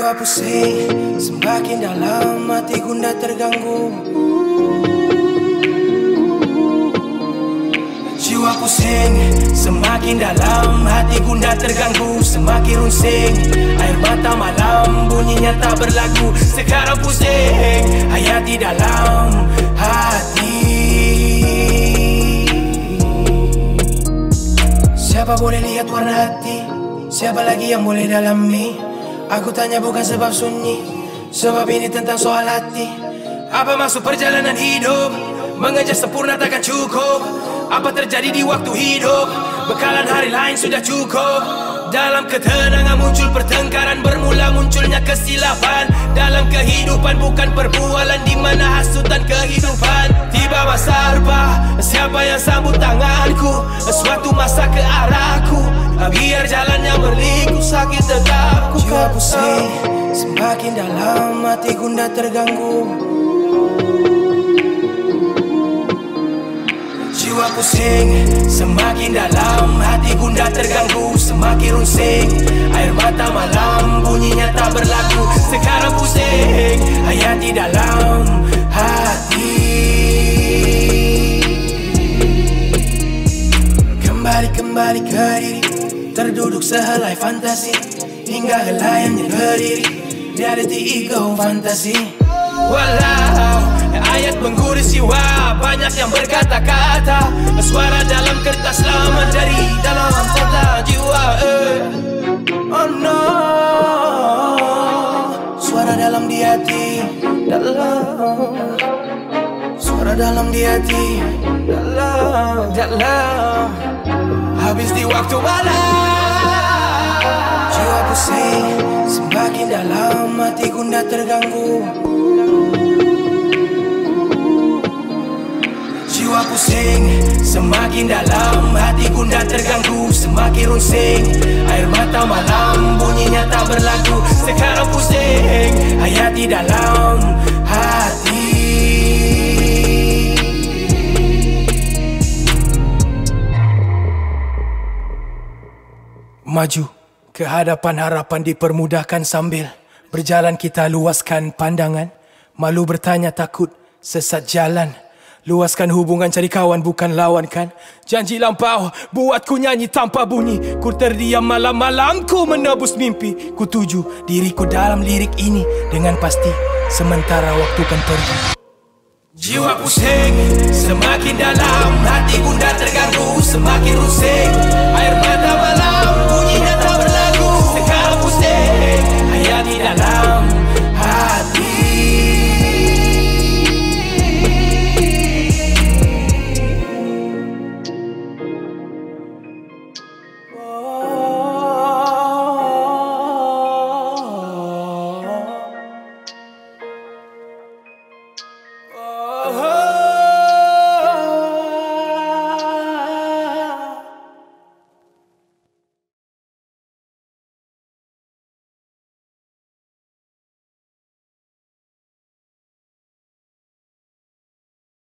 Jiwa pusing. Semakin dalam hati gunda terganggu. Jiwa pusing. Semakin dalam hati gunda terganggu. Semakin runsing. Air mata malam bunyinya tak berlagu. Sekarang pusing. Hayati dalam hati. Siapa boleh lihat warna hati? Siapa lagi yang boleh dalami Aku tanya bukan sebab sunyi Sebab ini tentang soal hati. Apa maksud perjalanan hidup? Mengejar sempurna takkan cukup. Apa terjadi di waktu hidup? Bekalan hari lain sudah cukup. Dalam ketenangan muncul pertengkaran Bermula munculnya kesilapan. Dalam kehidupan bukan perbualan Di mana hasutan kehidupan. Tiba masa arba Siapa yang sambut tanganku? Suatu masa ke arahku. Biar jalannya berliku Sakit tetap pusing Semakin dalam hati gunda terganggu. Jiwa pusing Semakin dalam hati gunda terganggu. Semakin runsing Air mata malam bunyinya tak berlaku. Sekarang pusing Hayati dalam hati. Kembali-kembali ke diri Terduduk sehelai fantasi Hingga helayannya berdiri Di hati ego fantasi. Walau ayat menggurus jiwa Banyak yang berkata-kata. Suara dalam kertas lama dari dalam kota jiwa eh. Oh no. Suara dalam di hati Dalam. Suara dalam di hati Dalam Dalam. Habis di waktu malam pusing. Semakin dalam hati gunda terganggu. Jiwa pusing. Semakin dalam hati gunda terganggu. Semakin runsing. Air mata malam bunyinya tak berlaku. Sekarang pusing. Hayati dalam hati. Maju ke hadapan harapan dipermudahkan sambil Berjalan kita luaskan pandangan. Malu bertanya takut sesat jalan. Luaskan hubungan cari kawan bukan lawan kan Janji lampau buatku nyanyi tanpa bunyi. Ku terdiam malam-malam ku menebus mimpi. Ku tuju diriku dalam lirik ini Dengan pasti sementara waktu kan pergi. Jiwa pusing Semakin dalam hati bunda terganggu Semakin rusing. Air mata